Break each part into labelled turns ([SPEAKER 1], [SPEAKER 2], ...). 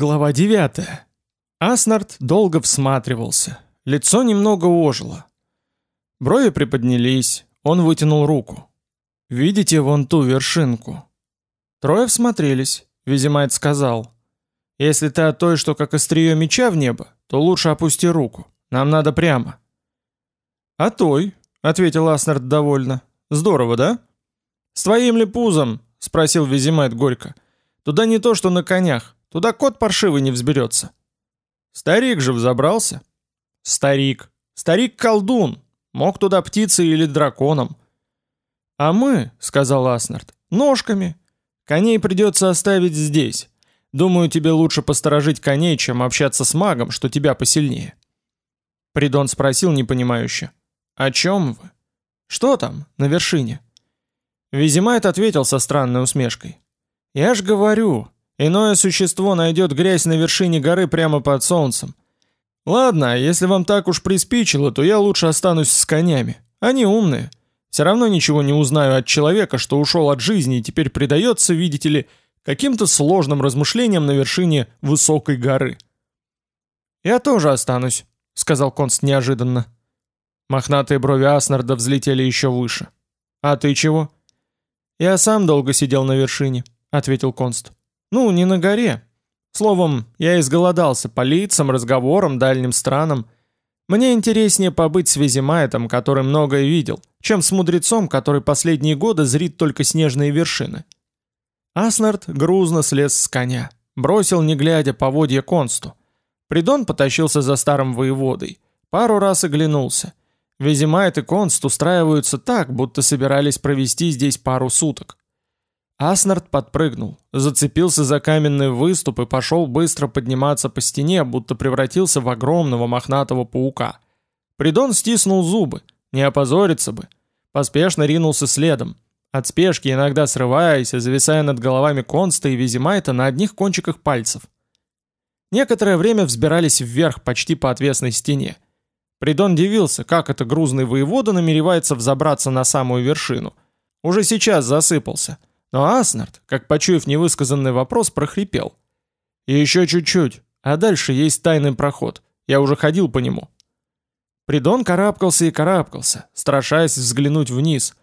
[SPEAKER 1] Глава 9. Аснард долго всматривался. Лицо немного ожило. Брови приподнялись, он вытянул руку. «Видите вон ту вершинку?» Трое всмотрелись. Визимайт сказал. «Если ты от той, что как острие меча в небо, то лучше опусти руку. Нам надо прямо». «А той?» — ответил Аснард довольно. «Здорово, да?» «С твоим ли пузом?» — спросил Визимайт горько. «Туда не то, что на конях. Туда кот паршивый не взберется. Старик же взобрался. Старик. Старик-колдун. Мог туда птицей или драконом. А мы, сказал Аснард, ножками. Коней придется оставить здесь. Думаю, тебе лучше посторожить коней, чем общаться с магом, что тебя посильнее. Придон спросил непонимающе. «О чем вы?» «Что там, на вершине?» Визимайт ответил со странной усмешкой. «Я ж говорю, Иное существо найдет грязь на вершине горы прямо под солнцем. Ладно, если вам так уж приспичило, то я лучше останусь с конями. Они умные. Все равно ничего не узнаю от человека, что ушел от жизни и теперь предается, видите ли, каким-то сложным размышлениям на вершине высокой горы. «Я тоже останусь», — сказал Конст неожиданно. Мохнатые брови Аснарда взлетели еще выше. «А ты чего?» «Я сам долго сидел на вершине», — ответил Конст. Ну, не на горе. Словом, я изголодался по лицам, разговорам, дальним странам. Мне интереснее побыть с Визимаэтом, который многое видел, чем с мудрецом, который последние годы зрит только снежные вершины. Аснард грузно слез с коня, бросил, не глядя, поводья консту. Придон потащился за старым воеводой. Пару раз оглянулся. Визимайт и конст устраиваются так, будто собирались провести здесь пару суток. Аснард подпрыгнул, зацепился за каменный выступ и пошел быстро подниматься по стене, будто превратился в огромного мохнатого паука. Придон стиснул зубы, не опозориться бы. Поспешно ринулся следом. От спешки, иногда срываясь зависая над головами Конста и Визимайта на одних кончиках пальцев. Некоторое время взбирались вверх почти по отвесной стене. Придон дивился, как это грузный воевода намеревается взобраться на самую вершину. Уже сейчас засыпался – но Аснард, как почуяв невысказанный вопрос, прохрипел. «И еще чуть-чуть, а дальше есть тайный проход. Я уже ходил по нему». Придон карабкался и карабкался, страшась взглянуть вниз.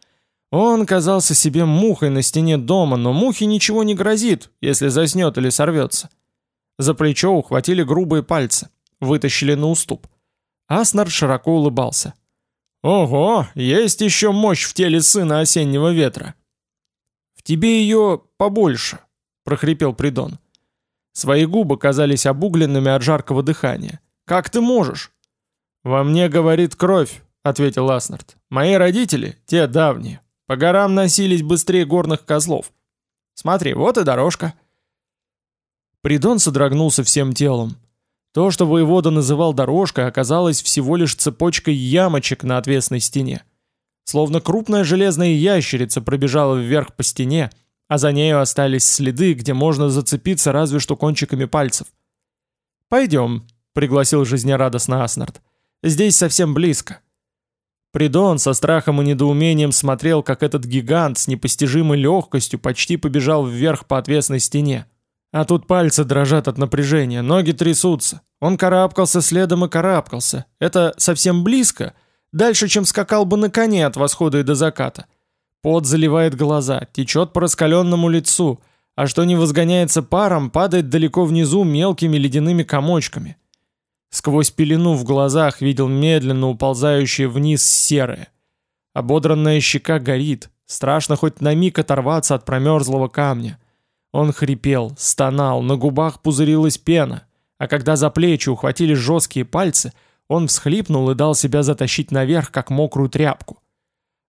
[SPEAKER 1] Он казался себе мухой на стене дома, но мухе ничего не грозит, если заснет или сорвется. За плечо ухватили грубые пальцы, вытащили на уступ. Аснард широко улыбался. «Ого, есть еще мощь в теле сына осеннего ветра!» Тебе ее побольше», — прохрипел Придон. Свои губы казались обугленными от жаркого дыхания. «Как ты можешь?» «Во мне говорит кровь», — ответил Аснард. «Мои родители, те давние, по горам носились быстрее горных козлов. Смотри, вот и дорожка». Придон содрогнулся всем телом. То, что воевода называл дорожкой, оказалось всего лишь цепочкой ямочек на отвесной стене. Словно крупная железная ящерица пробежала вверх по стене, а за нею остались следы, где можно зацепиться разве что кончиками пальцев. «Пойдем», — пригласил жизнерадостно Аснард. «Здесь совсем близко». Придон со страхом и недоумением смотрел, как этот гигант с непостижимой легкостью почти побежал вверх по отвесной стене. А тут пальцы дрожат от напряжения, ноги трясутся. Он карабкался следом и карабкался. Это совсем близко — Дальше, чем скакал бы на коне от восхода и до заката. Пот заливает глаза, течет по раскаленному лицу, а что не возгоняется паром, падает далеко внизу мелкими ледяными комочками. Сквозь пелену в глазах видел медленно уползающее вниз серое. Ободранная щека горит, страшно хоть на миг оторваться от промерзлого камня. Он хрипел, стонал, на губах пузырилась пена, а когда за плечи ухватили жесткие пальцы – он всхлипнул и дал себя затащить наверх, как мокрую тряпку.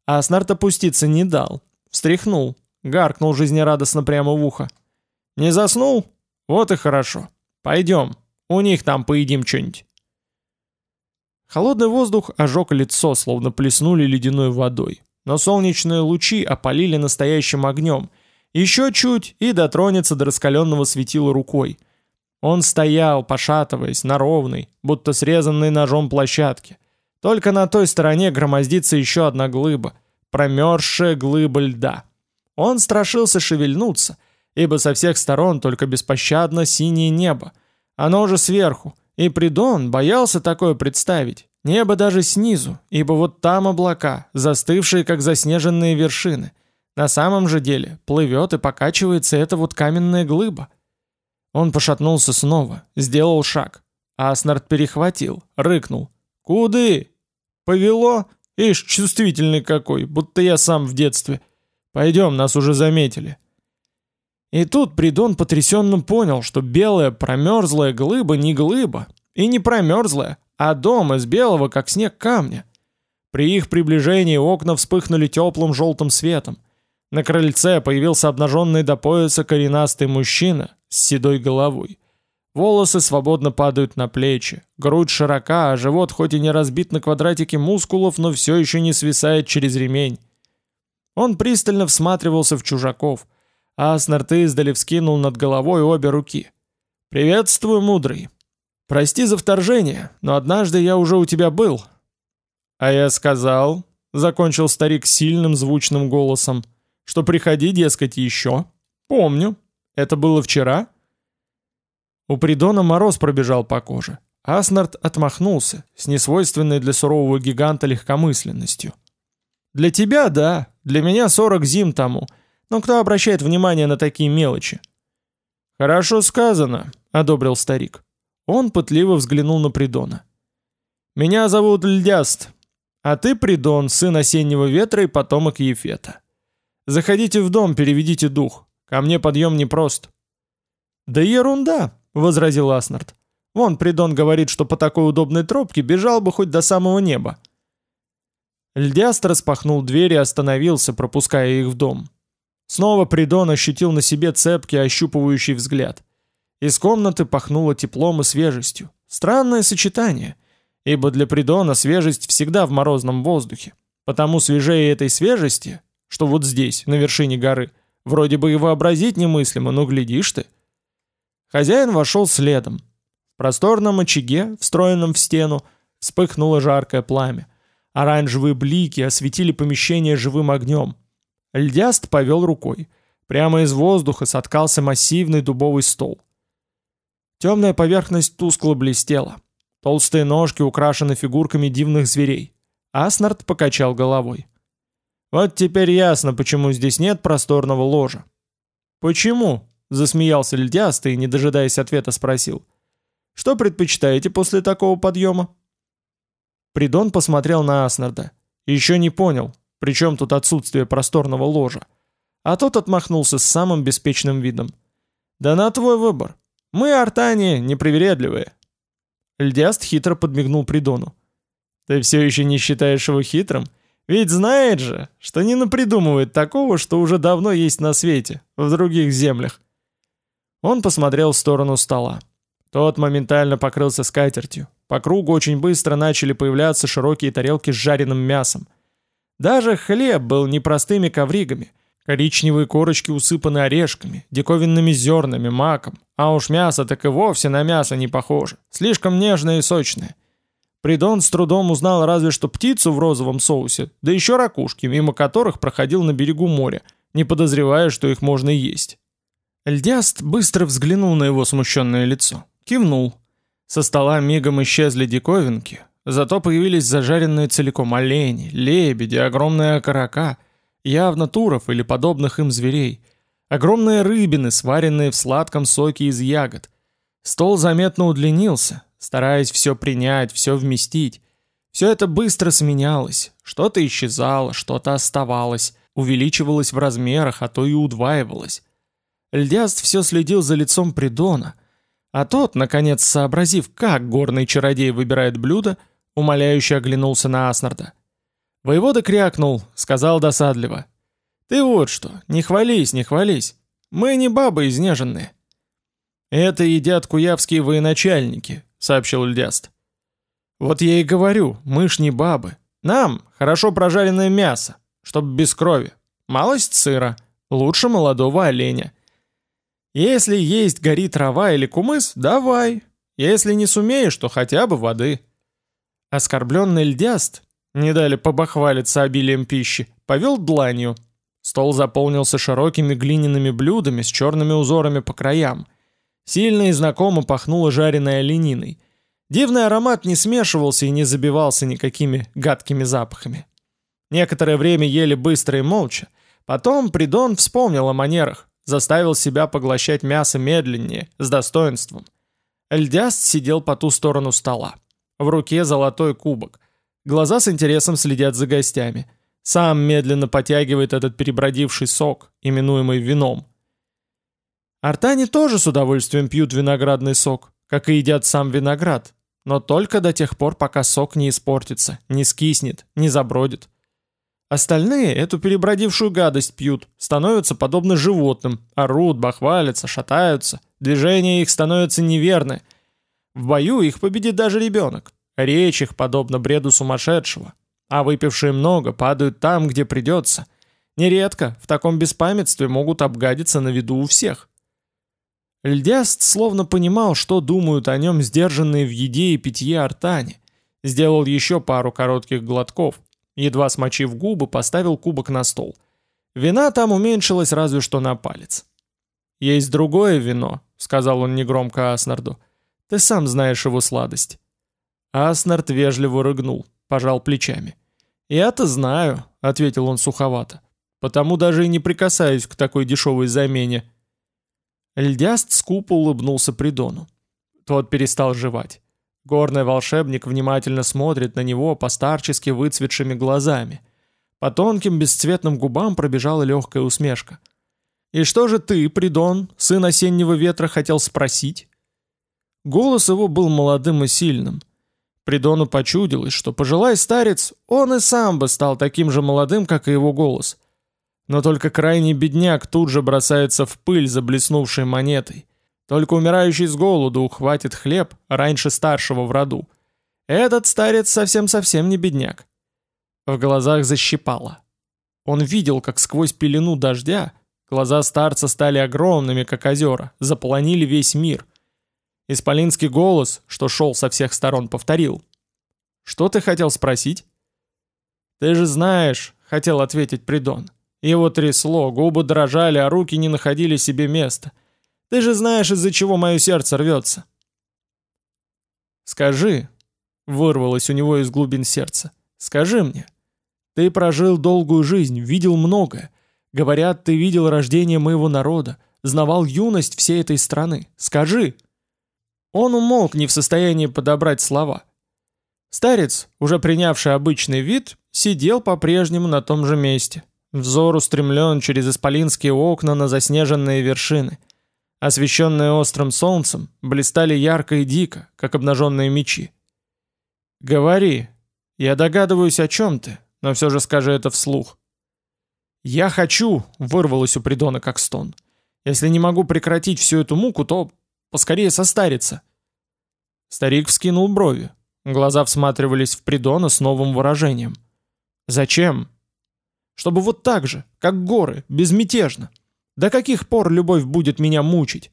[SPEAKER 1] А Аснард опуститься не дал. Встряхнул, гаркнул жизнерадостно прямо в ухо. «Не заснул? Вот и хорошо. Пойдем, у них там поедим что-нибудь». Холодный воздух ожег лицо, словно плеснули ледяной водой. Но солнечные лучи опалили настоящим огнем. Еще чуть и дотронется до раскаленного светила рукой. Он стоял, пошатываясь, на ровной, будто срезанной ножом площадке. Только на той стороне громоздится еще одна глыба, промерзшая глыба льда. Он страшился шевельнуться, ибо со всех сторон только беспощадно синее небо. Оно уже сверху, и Придон боялся такое представить. Небо даже снизу, ибо вот там облака, застывшие как заснеженные вершины. На самом же деле плывет и покачивается эта вот каменная глыба. Он пошатнулся снова, сделал шаг. Аснард перехватил, рыкнул. «Куды?» «Повело? Ишь, чувствительный какой, будто я сам в детстве. Пойдем, нас уже заметили». И тут Придон потрясенно понял, что белая промерзлая глыба не глыба, и не промерзлая, а дом из белого, как снег камня. При их приближении окна вспыхнули теплым желтым светом. На крыльце появился обнаженный до пояса коренастый мужчина с седой головой. Волосы свободно падают на плечи, грудь широка, а живот хоть и не разбит на квадратики мускулов, но все еще не свисает через ремень. Он пристально всматривался в чужаков, а Аснард издали вскинул над головой обе руки. «Приветствую, мудрый. Прости за вторжение, но однажды я уже у тебя был». «А я сказал», — закончил старик сильным звучным голосом, «что приходи, дескать, еще. Помню. Это было вчера?» У Придона мороз пробежал по коже. Аснард отмахнулся, с несвойственной для сурового гиганта легкомысленностью. «Для тебя, да. Для меня сорок зим тому. Но кто обращает внимание на такие мелочи?» «Хорошо сказано», — одобрил старик. Он пытливо взглянул на Придона. «Меня зовут Льдяст, а ты, Придон, сын осеннего ветра и потомок Ефета. Заходите в дом, переведите дух. Ко мне подъем непрост». «Да ерунда», возразил Аснард. «Вон, Придон говорит, что по такой удобной тропке бежал бы хоть до самого неба». Льдяст распахнул дверь и остановился, пропуская их в дом. Снова Придон ощутил на себе цепкий, ощупывающий взгляд. Из комнаты пахнуло теплом и свежестью. Странное сочетание, ибо для Придона свежесть всегда в морозном воздухе. Потому свежее этой свежести, что вот здесь, на вершине горы, вроде бы и вообразить немыслимо, но глядишь ты, Хозяин вошел следом. В просторном очаге, встроенном в стену, вспыхнуло жаркое пламя. Оранжевые блики осветили помещение живым огнем. Льдяст повел рукой. Прямо из воздуха соткался массивный дубовый стол. Темная поверхность тускло блестела. Толстые ножки украшены фигурками дивных зверей. Аснард покачал головой. «Вот теперь ясно, почему здесь нет просторного ложа». «Почему?» Засмеялся льдястый и, не дожидаясь ответа, спросил. «Что предпочитаете после такого подъема?» Придон посмотрел на Аснарда. Еще не понял, при чем тут отсутствие просторного ложа. А тот отмахнулся с самым беспечным видом. «Да на твой выбор. Мы, артане, непривередливые». Льдяст хитро подмигнул Придону. «Ты все еще не считаешь его хитрым? Ведь знает же, что не напридумывает такого, что уже давно есть на свете, в других землях. Он посмотрел в сторону стола. Тот моментально покрылся скатертью. По кругу очень быстро начали появляться широкие тарелки с жареным мясом. Даже хлеб был не простыми ковригами. Коричневые корочки усыпаны орешками, диковинными зернами, маком. А уж мясо так и вовсе на мясо не похоже. Слишком нежное и сочное. Придон с трудом узнал разве что птицу в розовом соусе, да еще ракушки, мимо которых проходил на берегу моря, не подозревая, что их можно есть. Льдяст быстро взглянул на его смущенное лицо. Кивнул. Со стола мигом исчезли диковинки, зато появились зажаренные целиком олени, лебеди, огромные окорока, явно туров или подобных им зверей, огромные рыбины, сваренные в сладком соке из ягод. Стол заметно удлинился, стараясь все принять, все вместить. Все это быстро сменялось, что-то исчезало, что-то оставалось, увеличивалось в размерах, а то и удваивалось. Льдяст все следил за лицом Придона, а тот, наконец сообразив, как горный чародей выбирает блюдо, умоляюще оглянулся на Аснарда. Воевода крякнул, сказал досадливо. «Ты вот что, не хвались, не хвались. Мы не бабы изнеженные». «Это едят куявские военачальники», — сообщил Льдяст. «Вот я и говорю, мы ж не бабы. Нам хорошо прожаренное мясо, чтоб без крови. Малость сыра, лучше молодого оленя. Если есть гори трава или кумыс, давай. Если не сумеешь, то хотя бы воды. Оскорбленный льдяст, не дали побахвалиться обилием пищи, повел дланью. Стол заполнился широкими глиняными блюдами с черными узорами по краям. Сильно и знакомо пахнуло жареной олениной. Дивный аромат не смешивался и не забивался никакими гадкими запахами. Некоторое время ели быстро и молча. Потом Придон вспомнил о манерах, заставил себя поглощать мясо медленнее, с достоинством. Эльдяст сидел по ту сторону стола. В руке золотой кубок. Глаза с интересом следят за гостями. Сам медленно потягивает этот перебродивший сок, именуемый вином. Артане тоже с удовольствием пьют виноградный сок, как и едят сам виноград, но только до тех пор, пока сок не испортится, не скиснет, не забродит. Остальные эту перебродившую гадость пьют, становятся подобно животным, орут, бахвалятся, шатаются, движения их становятся неверны. В бою их победит даже ребенок, речь их подобна бреду сумасшедшего, а выпившие много падают там, где придется. Нередко в таком беспамятстве могут обгадиться на виду у всех. Льдяст словно понимал, что думают о нем сдержанные в еде и питье артане. Сделал еще пару коротких глотков, едва смочив губы, поставил кубок на стол. Вина там уменьшилась разве что на палец. «Есть другое вино», — сказал он негромко Аснарду. «Ты сам знаешь его сладость». Аснард вежливо рыгнул, пожал плечами. «Я-то знаю», — ответил он суховато. «Потому даже и не прикасаюсь к такой дешевой замене». Льдяст скупо улыбнулся Придону. Тот перестал жевать. Горный волшебник внимательно смотрит на него постарчески выцветшими глазами. По тонким бесцветным губам пробежала легкая усмешка. «И что же ты, Придон, сын осеннего ветра, хотел спросить?» Голос его был молодым и сильным. Придону почудилось, что, пожелай старец, он и сам бы стал таким же молодым, как и его голос. Но только крайний бедняк тут же бросается в пыль за блеснувшей монетой. Только умирающий с голоду ухватит хлеб раньше старшего в роду. Этот старец совсем-совсем не бедняк. В глазах защипало. Он видел, как сквозь пелену дождя глаза старца стали огромными, как озера, заполонили весь мир. Исполинский голос, что шел со всех сторон, повторил. «Что ты хотел спросить?» «Ты же знаешь», — хотел ответить Придон. Его трясло, губы дрожали, а руки не находили себе места. Ты же знаешь, из-за чего мое сердце рвется. «Скажи», — вырвалось у него из глубин сердца, — «скажи мне. Ты прожил долгую жизнь, видел многое. Говорят, ты видел рождение моего народа, знавал юность всей этой страны. Скажи». Он умолк, не в состоянии подобрать слова. Старец, уже принявший обычный вид, сидел по-прежнему на том же месте, Взор устремлен через исполинские окна на заснеженные вершины. Освещенные острым солнцем, блистали ярко и дико, как обнаженные мечи. «Говори. Я догадываюсь, о чем ты, но все же скажи это вслух». «Я хочу!» — вырвалось у Придона как стон. «Если не могу прекратить всю эту муку, то поскорее состариться». Старик вскинул брови. Глаза всматривались в Придона с новым выражением. «Зачем?» Чтобы вот так же, как горы, безмятежно. До каких пор любовь будет меня мучить?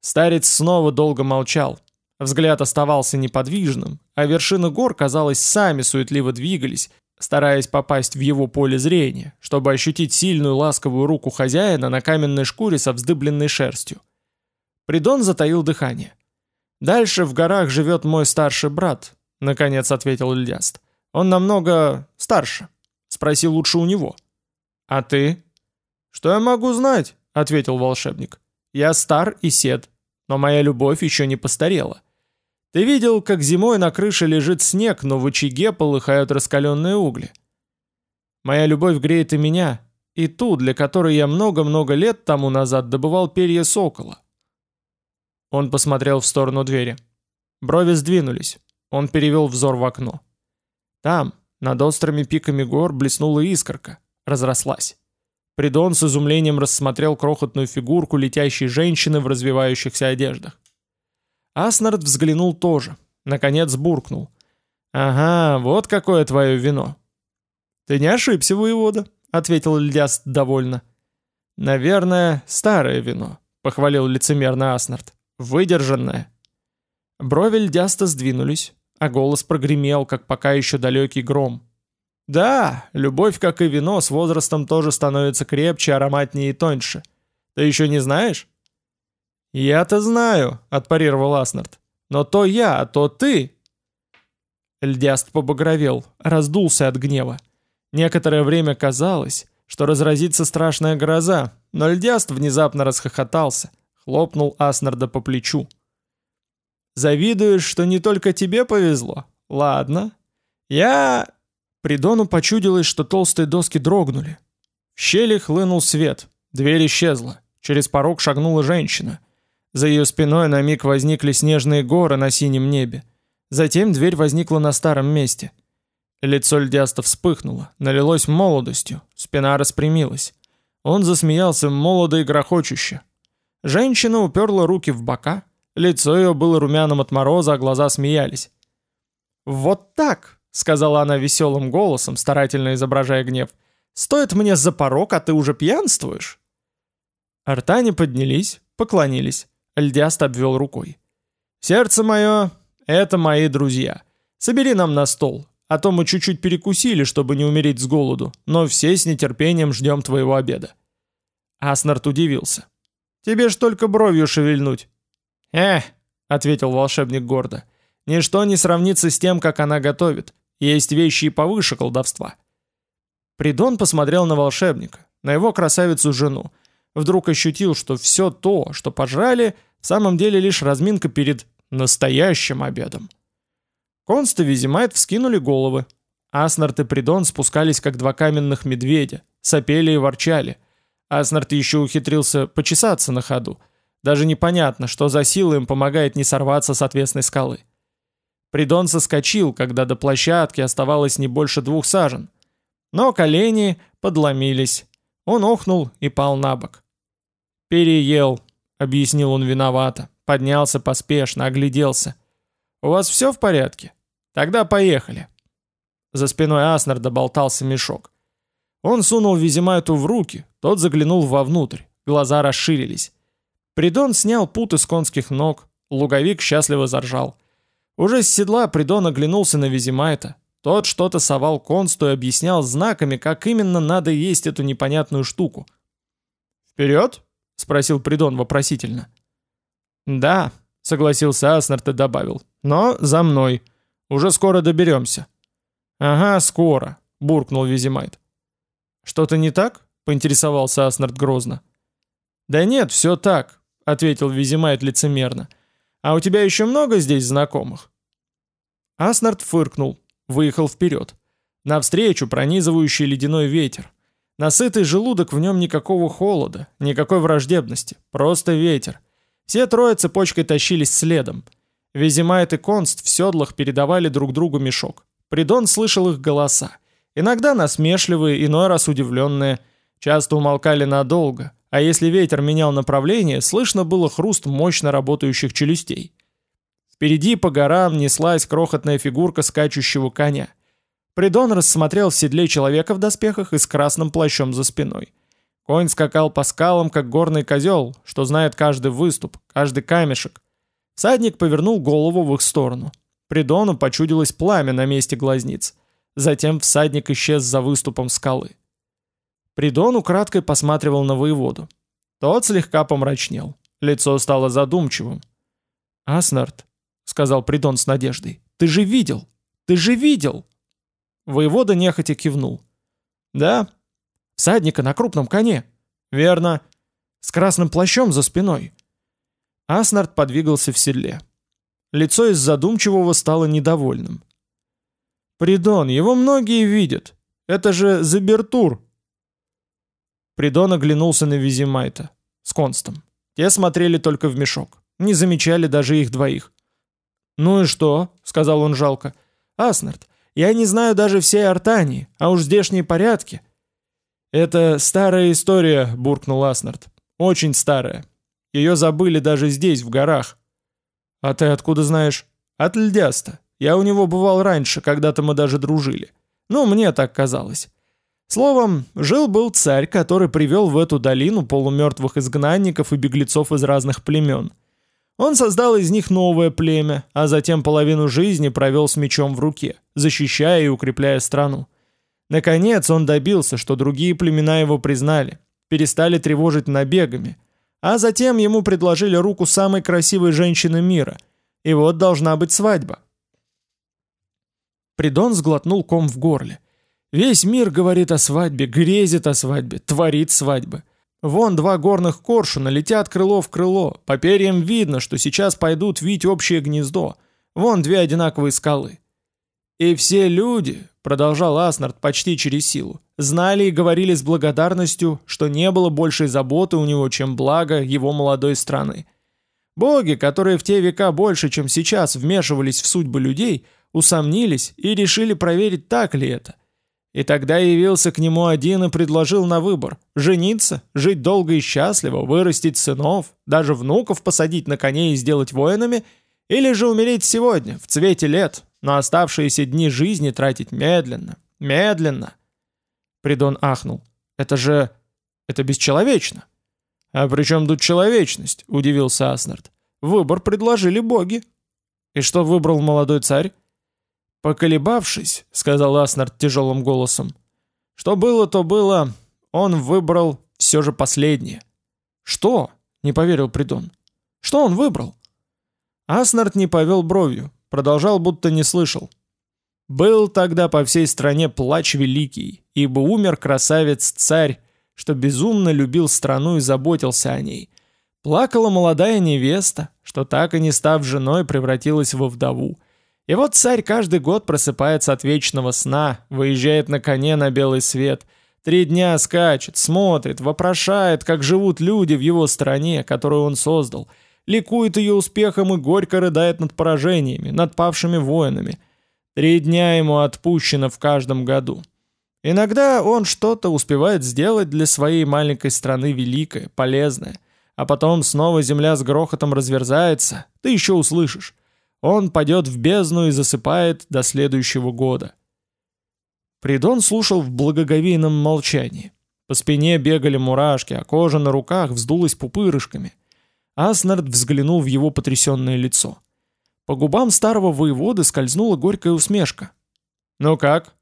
[SPEAKER 1] Старец снова долго молчал. Взгляд оставался неподвижным, а вершины гор, казалось, сами суетливо двигались, стараясь попасть в его поле зрения, чтобы ощутить сильную ласковую руку хозяина на каменной шкуре со вздыбленной шерстью. Придон затаил дыхание. «Дальше в горах живет мой старший брат», — наконец ответил Ильяст. «Он намного старше». Спроси лучше у него. А ты? Что я могу знать? Ответил волшебник. Я стар и сед, но моя любовь еще не постарела. Ты видел, как зимой на крыше лежит снег, но в очаге полыхают раскаленные угли. Моя любовь греет и меня, и ту, для которой я много-много лет тому назад добывал перья сокола. Он посмотрел в сторону двери. Брови сдвинулись. Он перевел взор в окно. Там, над острыми пиками гор блеснула искорка, разрослась. Придон с изумлением рассмотрел крохотную фигурку летящей женщины в развивающихся одеждах. Аснард взглянул тоже, наконец буркнул. «Ага, вот какое твое вино». «Ты не ошибся, воевода», — ответил Льдяст довольно. «Наверное, старое вино», — похвалил лицемерно Аснард. «Выдержанное». Брови Льдяста сдвинулись, а голос прогремел, как пока еще далекий гром. Да, любовь, как и вино, с возрастом тоже становится крепче, ароматнее и тоньше. Ты еще не знаешь? Я-то знаю, отпарировал Аснард. Но то я, а то ты. Льдяст побагровел, раздулся от гнева. Некоторое время казалось, что разразится страшная гроза, но Льдяст внезапно расхохотался, хлопнул Аснарда по плечу. «Завидуешь, что не только тебе повезло? Ладно. Я...» Придону почудилось, что толстые доски дрогнули. В щели хлынул свет, дверь исчезла. Через порог шагнула женщина. За ее спиной на миг возникли снежные горы на синем небе. Затем дверь возникла на старом месте. Лицо Льдяста вспыхнуло, налилось молодостью, спина распрямилась. Он засмеялся молодо и грохочуще. Женщина уперла руки в бока, лицо ее было румяным от мороза, а глаза смеялись. «Вот так!» — сказала она веселым голосом, старательно изображая гнев. «Стоит мне за порог, а ты уже пьянствуешь?» Артане поднялись, поклонились. Льдяст обвел рукой. «Сердце мое — это мои друзья. Собери нам на стол, а то мы чуть-чуть перекусили, чтобы не умереть с голоду, но все с нетерпением ждем твоего обеда». Аснард удивился. «Тебе ж только бровью шевельнуть». «Эх», — ответил волшебник гордо, — «ничто не сравнится с тем, как она готовит. Есть вещи и повыше колдовства». Придон посмотрел на волшебника, на его красавицу-жену. Вдруг ощутил, что все то, что пожрали, в самом деле лишь разминка перед настоящим обедом. Конст и Визимайт вскинули головы. Аснард и Придон спускались, как два каменных медведя, сопели и ворчали. Аснард еще ухитрился почесаться на ходу. Даже непонятно, что за сила им помогает не сорваться с отвесной скалы. Придон соскочил, когда до площадки оставалось не больше двух сажен. Но колени подломились. Он охнул и пал на бок. «Переел», — объяснил он виновато. Поднялся поспешно, огляделся. «У вас все в порядке? Тогда поехали». За спиной Аснарда болтался мешок. Он сунул Визимайту в руки, тот заглянул вовнутрь, глаза расширились. Придон снял путы с конских ног, луговик счастливо заржал. Уже с седла Придон оглянулся на Визимайта. Тот что-то совал консту и объяснял знаками, как именно надо есть эту непонятную штуку. «Вперед?» — спросил Придон вопросительно. «Да», — согласился Аснард и добавил. «Но за мной. Уже скоро доберемся». «Ага, скоро», — буркнул Визимайт. «Что-то не так?» — поинтересовался Аснард грозно. «Да нет, все так», — ответил Визимайт лицемерно. «А у тебя еще много здесь знакомых?» Аснард фыркнул, выехал вперед. Навстречу пронизывающий ледяной ветер. Насытый желудок в нем никакого холода, никакой враждебности, просто ветер. Все трое цепочкой тащились следом. Визимайт и Конст в седлах передавали друг другу мешок. Придон слышал их голоса. Иногда насмешливые, иной раз удивленные. Часто умолкали надолго, а если ветер менял направление, слышно было хруст мощно работающих челюстей. Впереди по горам неслась крохотная фигурка скачущего коня. Придон рассмотрел в седле человека в доспехах и с красным плащом за спиной. Конь скакал по скалам, как горный козел, что знает каждый выступ, каждый камешек. Садник повернул голову в их сторону. Придону почудилось пламя на месте глазниц. Затем всадник исчез за выступом скалы. Придон украдкой посматривал на воеводу. Тот слегка помрачнел. Лицо стало задумчивым. «Аснард», — сказал Придон с надеждой, — «ты же видел! Ты же видел!» Воевода нехотя кивнул. «Да, Всадника на крупном коне. Верно. С красным плащом за спиной. Аснард подвигался в седле. Лицо из задумчивого стало недовольным. «Придон, его многие видят. Это же Забертур!» Придон оглянулся на Визимайта с Констом. Те смотрели только в мешок. Не замечали даже их двоих. «Ну и что?» — сказал он жалко. «Аснард, я не знаю даже всей Артании, а уж здешние порядки. «Это старая история», — буркнул Аснард. «Очень старая. Ее забыли даже здесь, в горах». «А ты откуда знаешь?» «От Льдяста. Я у него бывал раньше, когда-то мы даже дружили. Ну, мне так казалось». Словом, жил-был царь, который привел в эту долину полумертвых изгнанников и беглецов из разных племен. Он создал из них новое племя, а затем половину жизни провел с мечом в руке, защищая и укрепляя страну. Наконец он добился, что другие племена его признали, перестали тревожить набегами, а затем ему предложили руку самой красивой женщины мира, и вот должна быть свадьба. Придон сглотнул ком в горле. Весь мир говорит о свадьбе, грезит о свадьбе, творит свадьбы. Вон два горных коршуна летят крыло в крыло, по перьям видно, что сейчас пойдут вить общее гнездо. Вон две одинаковые скалы. И все люди, продолжал Аснард почти через силу, знали и говорили с благодарностью, что не было большей заботы у него, чем благо его молодой страны. Боги, которые в те века больше, чем сейчас, вмешивались в судьбы людей, усомнились и решили проверить, так ли это. И тогда явился к нему один и предложил на выбор – жениться, жить долго и счастливо, вырастить сынов, даже внуков посадить на коней и сделать воинами, или же умереть сегодня, в цвете лет, но оставшиеся дни жизни тратить медленно, медленно. Придон ахнул. «Это же... это бесчеловечно». «А при чем тут человечность?» – удивился Аснард. «Выбор предложили боги». «И что выбрал молодой царь?» «Поколебавшись», — сказал Аснард тяжелым голосом, — «что было, то было, он выбрал все же последнее». «Что?» — не поверил Придон. «Что он выбрал?» Аснард не повел бровью, продолжал, будто не слышал. «Был тогда по всей стране плач великий, ибо умер красавец-царь, что безумно любил страну и заботился о ней. Плакала молодая невеста, что так и не став женой превратилась во вдову. И вот царь каждый год просыпается от вечного сна, выезжает на коне на белый свет, три дня скачет, смотрит, вопрошает, как живут люди в его стране, которую он создал, ликует ее успехом и горько рыдает над поражениями, над павшими воинами. Три дня ему отпущено в каждом году. Иногда он что-то успевает сделать для своей маленькой страны великое, полезное, а потом снова земля с грохотом разверзается, ты еще услышишь. Он падет в бездну и засыпает до следующего года. Придон слушал в благоговейном молчании. По спине бегали мурашки, а кожа на руках вздулась пупырышками. Аснард взглянул в его потрясенное лицо. По губам старого воеводы скользнула горькая усмешка. «Ну как?»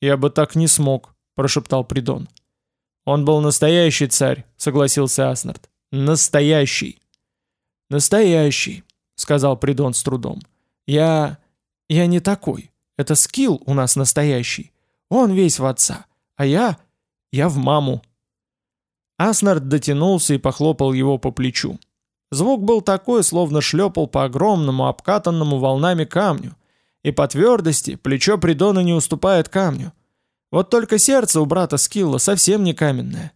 [SPEAKER 1] «Я бы так не смог», — прошептал Придон. «Он был настоящий царь», — согласился Аснард. «Настоящий». «Настоящий», сказал Придон с трудом. «Я... я не такой. Это скилл у нас настоящий. Он весь в отца, а я... я в маму». Аснард дотянулся и похлопал его по плечу. Звук был такой, словно шлепал по огромному, обкатанному волнами камню. И по твердости плечо Придона не уступает камню. Вот только сердце у брата Скилла совсем не каменное.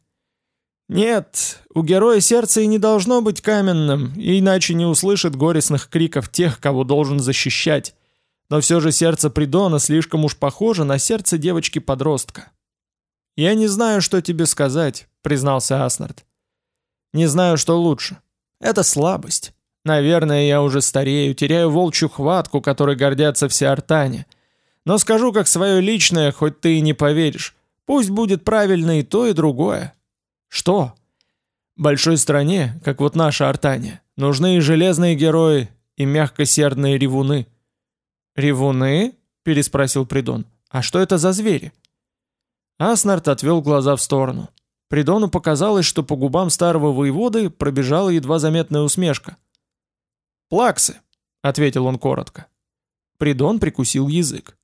[SPEAKER 1] Нет, у героя сердце и не должно быть каменным, иначе не услышит горестных криков тех, кого должен защищать. Но все же сердце Придона слишком уж похоже на сердце девочки-подростка. «Я не знаю, что тебе сказать», — признался Аснард. «Не знаю, что лучше. Это слабость. Наверное, я уже старею, теряю волчью хватку, которой гордятся все артане. Но скажу как свое личное, хоть ты и не поверишь. Пусть будет правильно и то, и другое. Что? Большой стране, как вот наша Артания, нужны и железные герои, и мягкосердные ревуны. «Ревуны?» – переспросил Придон. «А что это за звери?» Аснард отвел глаза в сторону. Придону показалось, что по губам старого воеводы пробежала едва заметная усмешка. «Плаксы», — ответил он коротко. Придон прикусил язык.